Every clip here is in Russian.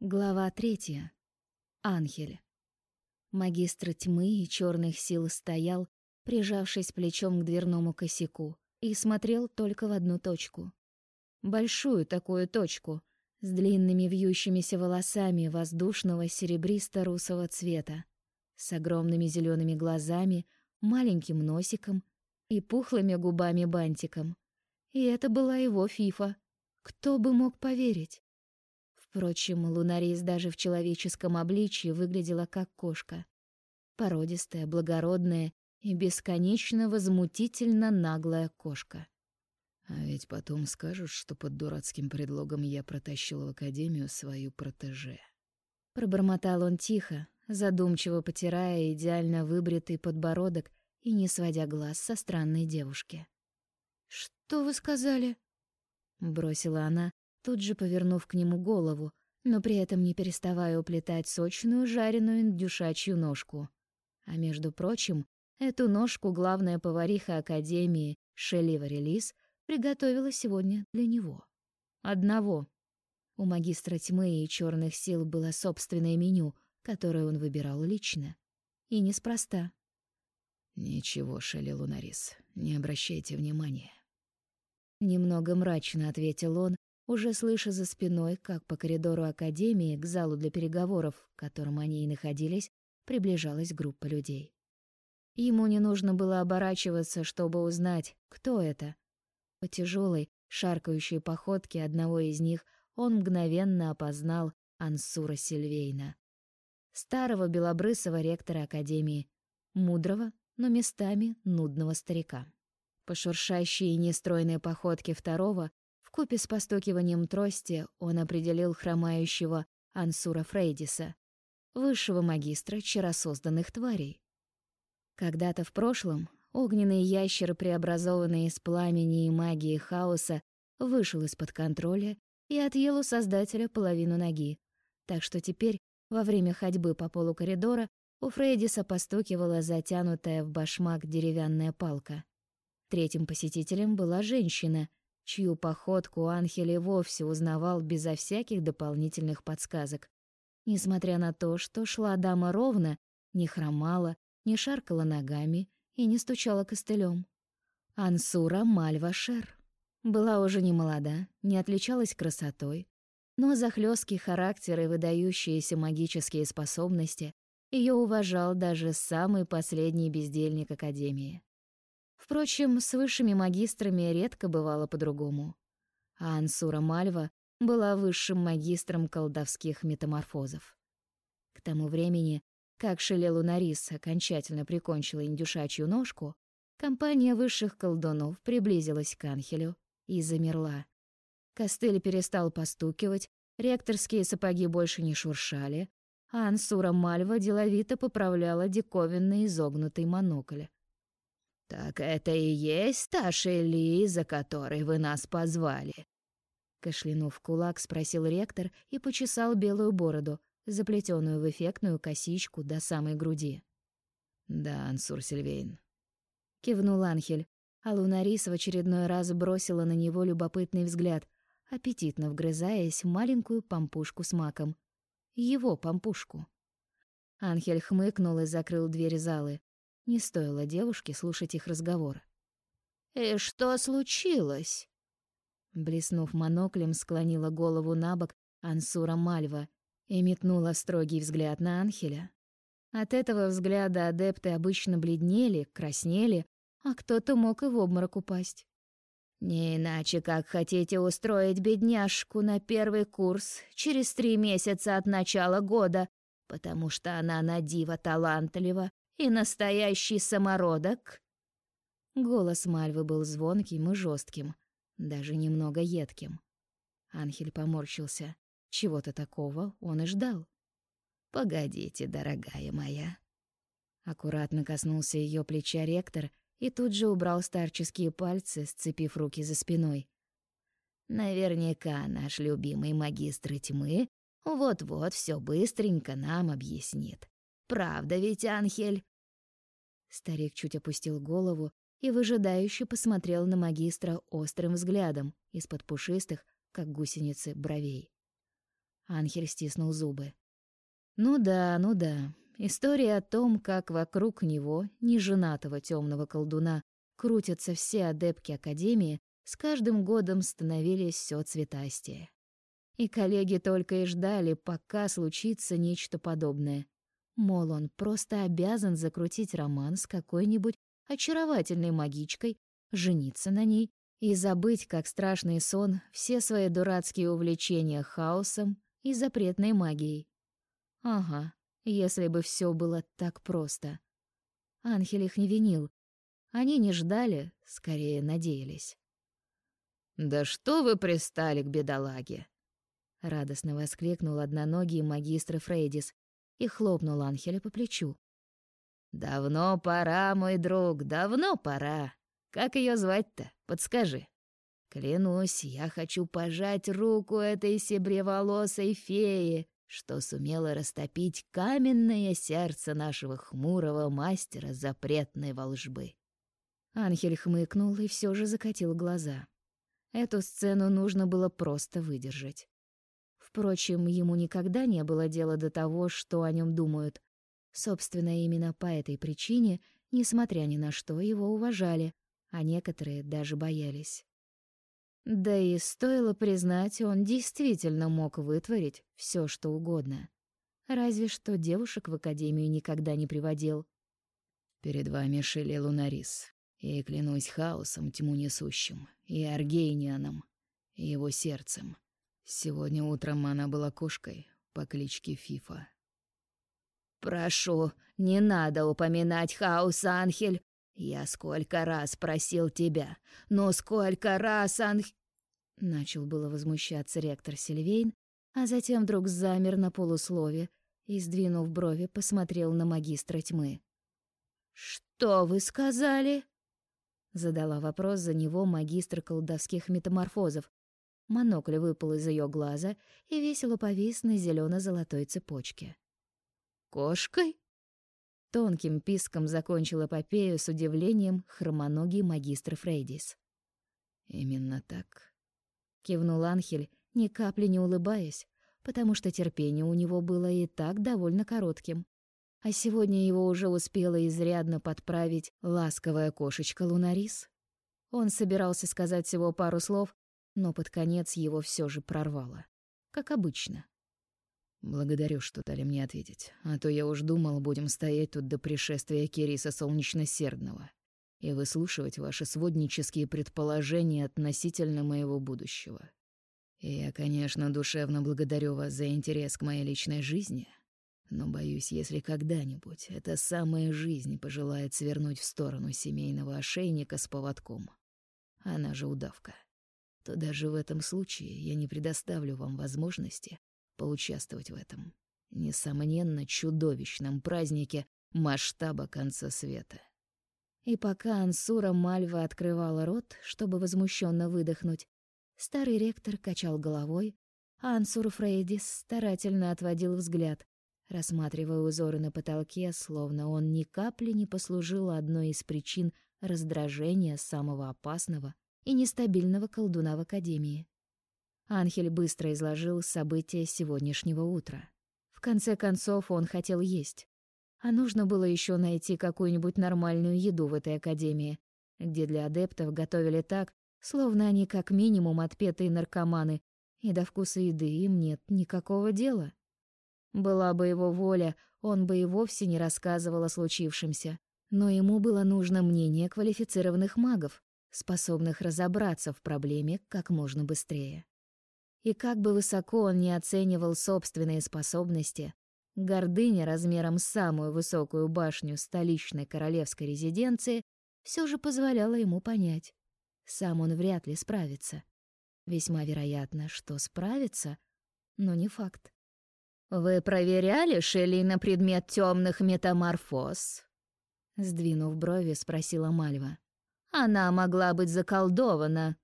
Глава третья. Анхель. Магистр тьмы и черных сил стоял, прижавшись плечом к дверному косяку, и смотрел только в одну точку. Большую такую точку, с длинными вьющимися волосами воздушного серебристо-русого цвета, с огромными зелеными глазами, маленьким носиком и пухлыми губами-бантиком. И это была его фифа. Кто бы мог поверить? Впрочем, Лунарис даже в человеческом обличье выглядела как кошка. Породистая, благородная и бесконечно возмутительно наглая кошка. А ведь потом скажут, что под дурацким предлогом я протащил в академию свою протеже. Пробормотал он тихо, задумчиво потирая идеально выбритый подбородок и не сводя глаз со странной девушки. «Что вы сказали?» Бросила она, тут же повернув к нему голову, но при этом не переставая уплетать сочную жареную индюшачью ножку. А между прочим, эту ножку главная повариха Академии Шелива Релиз приготовила сегодня для него. Одного. У магистра тьмы и черных сил было собственное меню, которое он выбирал лично. И неспроста. «Ничего, Шелли Лунарис, не обращайте внимания». Немного мрачно ответил он, уже слыша за спиной, как по коридору академии к залу для переговоров, в котором они и находились, приближалась группа людей. Ему не нужно было оборачиваться, чтобы узнать, кто это. По тяжелой, шаркающей походке одного из них он мгновенно опознал Ансура Сильвейна, старого белобрысого ректора академии, мудрого, но местами нудного старика. По шуршащей и нестройной походке второго Вкупе с постукиванием трости он определил хромающего Ансура Фрейдиса, высшего магистра чаросозданных тварей. Когда-то в прошлом огненный ящер, преобразованный из пламени и магии хаоса, вышел из-под контроля и отъел у создателя половину ноги. Так что теперь, во время ходьбы по полу коридора, у Фрейдиса постукивала затянутая в башмак деревянная палка. Третьим посетителем была женщина — чью походку Анхель вовсе узнавал безо всяких дополнительных подсказок. Несмотря на то, что шла дама ровно, не хромала, не шаркала ногами и не стучала костылем. Ансура Мальвашер была уже не молода, не отличалась красотой, но за хлёсткий характер и выдающиеся магические способности ее уважал даже самый последний бездельник Академии. Впрочем, с высшими магистрами редко бывало по-другому. А Ансура Мальва была высшим магистром колдовских метаморфозов. К тому времени, как Шелелу Нарис окончательно прикончила индюшачью ножку, компания высших колдунов приблизилась к Анхелю и замерла. Костыль перестал постукивать, ректорские сапоги больше не шуршали, а Ансура Мальва деловито поправляла диковинный изогнутый монокль. «Так это и есть та Шелли, за которой вы нас позвали?» Кашлянув кулак, спросил ректор и почесал белую бороду, заплетенную в эффектную косичку до самой груди. «Да, Ансур Сильвейн», — кивнул Анхель, а Лунарис в очередной раз бросила на него любопытный взгляд, аппетитно вгрызаясь в маленькую пампушку с маком. Его пампушку. Анхель хмыкнул и закрыл дверь залы. Не стоило девушке слушать их разговор. «И что случилось?» Блеснув моноклем, склонила голову на бок Ансура Мальва и метнула строгий взгляд на Анхеля. От этого взгляда адепты обычно бледнели, краснели, а кто-то мог и в обморок упасть. «Не иначе, как хотите устроить бедняжку на первый курс через три месяца от начала года, потому что она на диво талантлива и настоящий самородок?» Голос Мальвы был звонким и жестким, даже немного едким. Анхель поморщился. Чего-то такого он и ждал. «Погодите, дорогая моя». Аккуратно коснулся ее плеча ректор и тут же убрал старческие пальцы, сцепив руки за спиной. «Наверняка наш любимый магистр тьмы вот-вот все быстренько нам объяснит. Правда ведь, Анхель?» Старик чуть опустил голову и выжидающе посмотрел на магистра острым взглядом из-под пушистых, как гусеницы, бровей. Анхель стиснул зубы. Ну да, ну да. История о том, как вокруг него, неженатого темного колдуна, крутятся все адепки Академии, с каждым годом становились все цветастее. И коллеги только и ждали, пока случится нечто подобное. Мол, он просто обязан закрутить роман с какой-нибудь очаровательной магичкой, жениться на ней и забыть, как страшный сон, все свои дурацкие увлечения хаосом и запретной магией. Ага, если бы все было так просто. Анхель их не винил. Они не ждали, скорее надеялись. «Да что вы пристали к бедолаге?» Радостно воскликнул одноногий магистр Фрейдис и хлопнул Анхеля по плечу. «Давно пора, мой друг, давно пора. Как ее звать-то? Подскажи». Клянусь, я хочу пожать руку этой себреволосой феи, что сумела растопить каменное сердце нашего хмурого мастера запретной волжбы. Анхель хмыкнул и все же закатил глаза. Эту сцену нужно было просто выдержать. Впрочем, ему никогда не было дела до того, что о нем думают. Собственно, именно по этой причине, несмотря ни на что, его уважали, а некоторые даже боялись. Да и стоило признать, он действительно мог вытворить все, что угодно. Разве что девушек в академию никогда не приводил. Перед вами Шелли Лунарис, и клянусь хаосом тьму несущим, и Аргейнианом, и его сердцем. Сегодня утром она была кошкой по кличке Фифа. «Прошу, не надо упоминать хаос, Анхель. «Я сколько раз просил тебя, но сколько раз, Анх...» Начал было возмущаться ректор Сильвейн, а затем вдруг замер на полуслове и, сдвинув брови, посмотрел на магистра тьмы. «Что вы сказали?» Задала вопрос за него магистр колдовских метаморфозов. Монокль выпал из ее глаза и весело повис на зелено золотой цепочке. «Кошкой?» Тонким писком закончил эпопею с удивлением хромоногий магистр Фрейдис. «Именно так», — кивнул Анхель, ни капли не улыбаясь, потому что терпение у него было и так довольно коротким. А сегодня его уже успела изрядно подправить ласковая кошечка Лунарис. Он собирался сказать всего пару слов, но под конец его все же прорвало. Как обычно. Благодарю, что дали мне ответить. А то я уж думал, будем стоять тут до пришествия Кириса Солнечно-Сердного и выслушивать ваши своднические предположения относительно моего будущего. И я, конечно, душевно благодарю вас за интерес к моей личной жизни, но боюсь, если когда-нибудь эта самая жизнь пожелает свернуть в сторону семейного ошейника с поводком, она же удавка, то даже в этом случае я не предоставлю вам возможности поучаствовать в этом, несомненно, чудовищном празднике масштаба конца света. И пока Ансура Мальва открывала рот, чтобы возмущенно выдохнуть, старый ректор качал головой, а Ансур Фрейдис старательно отводил взгляд, рассматривая узоры на потолке, словно он ни капли не послужил одной из причин раздражения самого опасного и нестабильного колдуна в Академии. Анхель быстро изложил события сегодняшнего утра. В конце концов, он хотел есть. А нужно было еще найти какую-нибудь нормальную еду в этой академии, где для адептов готовили так, словно они как минимум отпетые наркоманы, и до вкуса еды им нет никакого дела. Была бы его воля, он бы и вовсе не рассказывал о случившемся. Но ему было нужно мнение квалифицированных магов, способных разобраться в проблеме как можно быстрее. И как бы высоко он ни оценивал собственные способности, гордыня размером с самую высокую башню столичной королевской резиденции все же позволяла ему понять. Сам он вряд ли справится. Весьма вероятно, что справится, но не факт. «Вы проверяли Шелли на предмет темных метаморфоз?» Сдвинув брови, спросила Мальва. «Она могла быть заколдована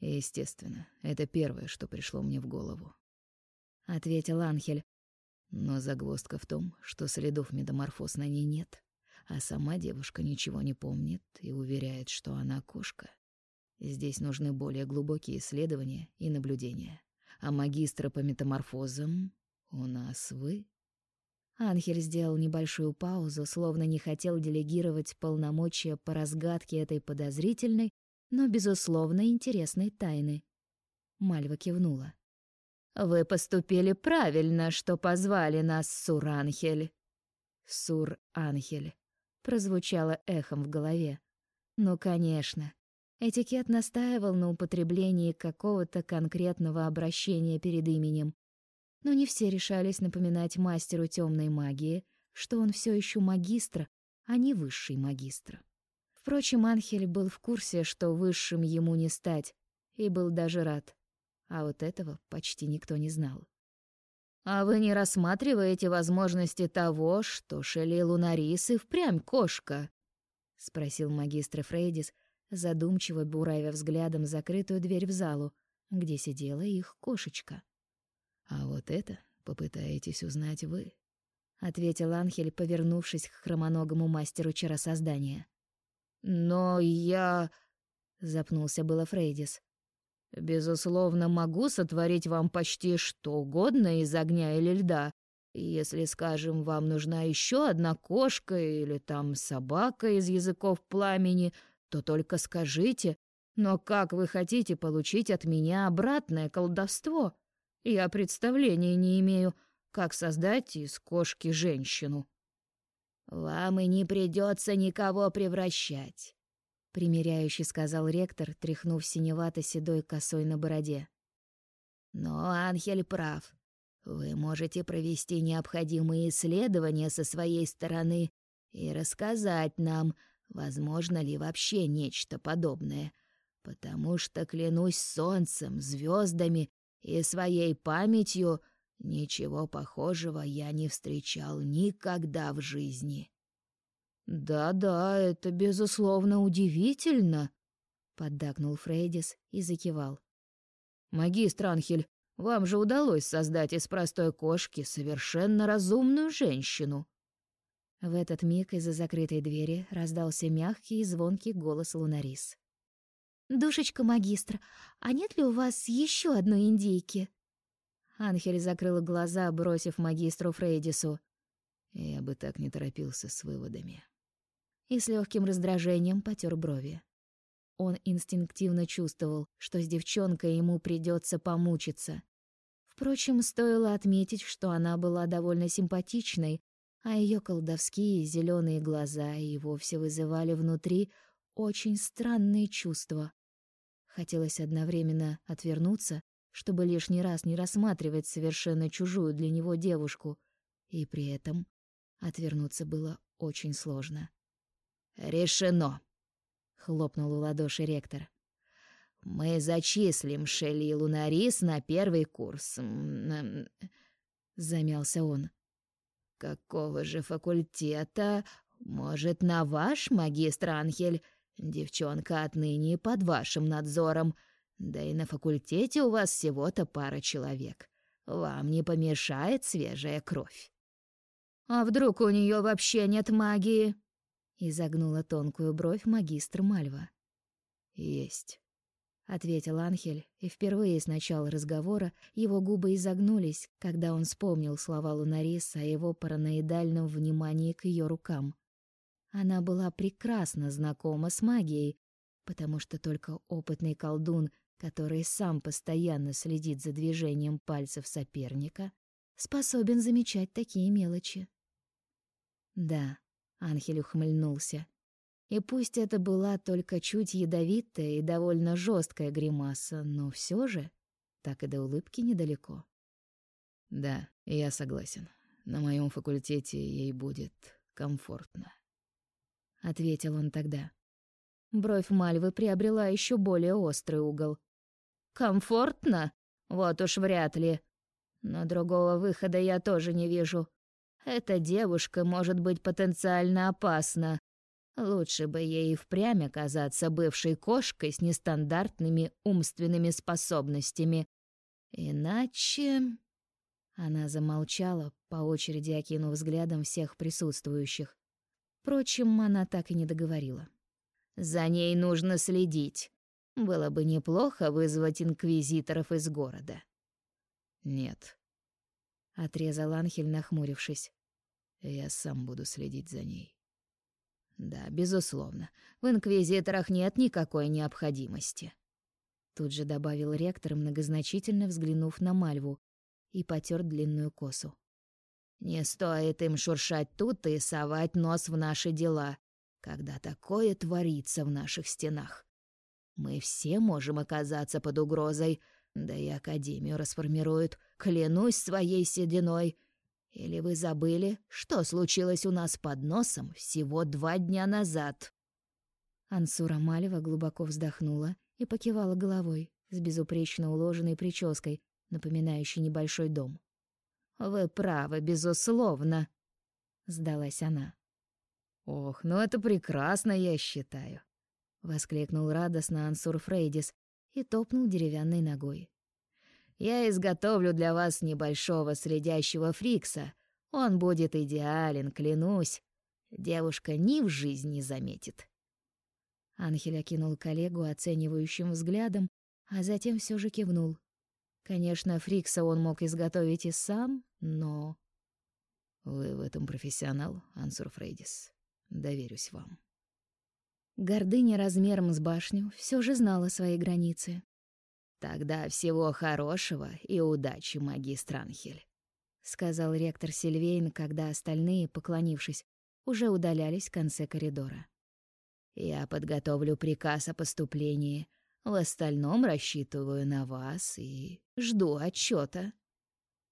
Естественно, это первое, что пришло мне в голову. Ответил Анхель. Но загвоздка в том, что следов метаморфоз на ней нет, а сама девушка ничего не помнит и уверяет, что она кошка. Здесь нужны более глубокие исследования и наблюдения. а магистра по метаморфозам у нас вы. Анхель сделал небольшую паузу, словно не хотел делегировать полномочия по разгадке этой подозрительной, но, безусловно, интересной тайны. Мальва кивнула. «Вы поступили правильно, что позвали нас, Сур-Анхель». «Сур-Анхель», — прозвучало эхом в голове. «Ну, конечно. Этикет настаивал на употреблении какого-то конкретного обращения перед именем, но не все решались напоминать мастеру темной магии, что он все еще магистр, а не высший магистр. Впрочем, Анхель был в курсе, что высшим ему не стать, и был даже рад. А вот этого почти никто не знал. «А вы не рассматриваете возможности того, что Шелли Лунарис и впрямь кошка?» — спросил магистр Фрейдис, задумчиво буравя взглядом закрытую дверь в залу, где сидела их кошечка. А вот это попытаетесь узнать вы, ответил Анхель, повернувшись к хромоногому мастеру чаросоздания. Но я запнулся было Фрейдис. Безусловно, могу сотворить вам почти что угодно из огня или льда. Если, скажем, вам нужна еще одна кошка или там собака из языков пламени, то только скажите. Но как вы хотите получить от меня обратное колдовство? Я представления не имею, как создать из кошки женщину. Вам и не придется никого превращать, примиряюще сказал ректор, тряхнув синевато-седой косой на бороде. Но Анхель прав. Вы можете провести необходимые исследования со своей стороны и рассказать нам, возможно ли вообще нечто подобное, потому что клянусь солнцем, звездами и своей памятью ничего похожего я не встречал никогда в жизни. Да-да, это безусловно удивительно, поддакнул Фрейдис и закивал. Магистр Анхель, вам же удалось создать из простой кошки совершенно разумную женщину. В этот миг из-за закрытой двери раздался мягкий и звонкий голос Лунарис. «Душечка магистр, а нет ли у вас еще одной индейки?» Анхель закрыла глаза, бросив магистру Фрейдису. «Я бы так не торопился с выводами». И с легким раздражением потер брови. Он инстинктивно чувствовал, что с девчонкой ему придется помучиться. Впрочем, стоило отметить, что она была довольно симпатичной, а ее колдовские зеленые глаза и вовсе вызывали внутри очень странные чувства. Хотелось одновременно отвернуться, чтобы лишний раз не рассматривать совершенно чужую для него девушку, и при этом отвернуться было очень сложно. «Решено!» — хлопнул в ладоши ректор. «Мы зачислим Шелли Лунарис на первый курс», — замялся он. «Какого же факультета? Может, на ваш, магистр Анхель?» Девчонка отныне под вашим надзором. Да и на факультете у вас всего-то пара человек. Вам не помешает свежая кровь. А вдруг у нее вообще нет магии? изогнула тонкую бровь магистр Мальва. Есть, ответил Анхель, и впервые с начала разговора его губы изогнулись, когда он вспомнил слова Лунариса о его параноидальном внимании к ее рукам. Она была прекрасно знакома с магией, потому что только опытный колдун, который сам постоянно следит за движением пальцев соперника, способен замечать такие мелочи. Да, Анхель ухмыльнулся. И пусть это была только чуть ядовитая и довольно жесткая гримаса, но все же так и до улыбки недалеко. Да, я согласен. На моем факультете ей будет комфортно ответил он тогда. Бровь Мальвы приобрела еще более острый угол. Комфортно? Вот уж вряд ли. Но другого выхода я тоже не вижу. Эта девушка может быть потенциально опасна. Лучше бы ей впрямь оказаться бывшей кошкой с нестандартными умственными способностями. Иначе... Она замолчала, по очереди окинув взглядом всех присутствующих. Впрочем, она так и не договорила. «За ней нужно следить. Было бы неплохо вызвать инквизиторов из города». Нет. Отрезал Анхель, нахмурившись. Я сам буду следить за ней. Да, безусловно. В инквизиторах нет никакой необходимости. Тут же добавил ректор, многозначительно взглянув на Мальву, и потер длинную косу. Не стоит им шуршать тут и совать нос в наши дела, когда такое творится в наших стенах. Мы все можем оказаться под угрозой, да и Академию расформируют, клянусь своей сединой. Или вы забыли, что случилось у нас под носом всего два дня назад?» Ансура Малева глубоко вздохнула и покивала головой с безупречно уложенной прической, напоминающей небольшой дом. «Вы правы, безусловно», — сдалась она. «Ох, ну это прекрасно, я считаю», — воскликнул радостно Ансур Фрейдис и топнул деревянной ногой. «Я изготовлю для вас небольшого следящего фрикса. Он будет идеален, клянусь. Девушка ни в жизни не заметит». Анхель окинул коллегу оценивающим взглядом, а затем все же кивнул. Конечно, Фрикса он мог изготовить и сам, но... Вы в этом профессионал, Ансур Фрейдис. Доверюсь вам. Гордыня размером с башню все же знала свои границы. «Тогда всего хорошего и удачи, магистр Анхель», — сказал ректор Сильвейн, когда остальные, поклонившись, уже удалялись в конце коридора. «Я подготовлю приказ о поступлении, в остальном рассчитываю на вас и жду отчета.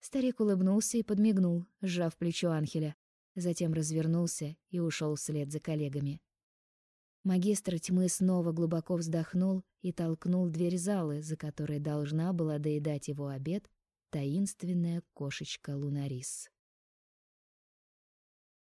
Старик улыбнулся и подмигнул, сжав плечо Анхеля, затем развернулся и ушел вслед за коллегами. Магистр тьмы снова глубоко вздохнул и толкнул дверь залы, за которой должна была доедать его обед таинственная кошечка Лунарис.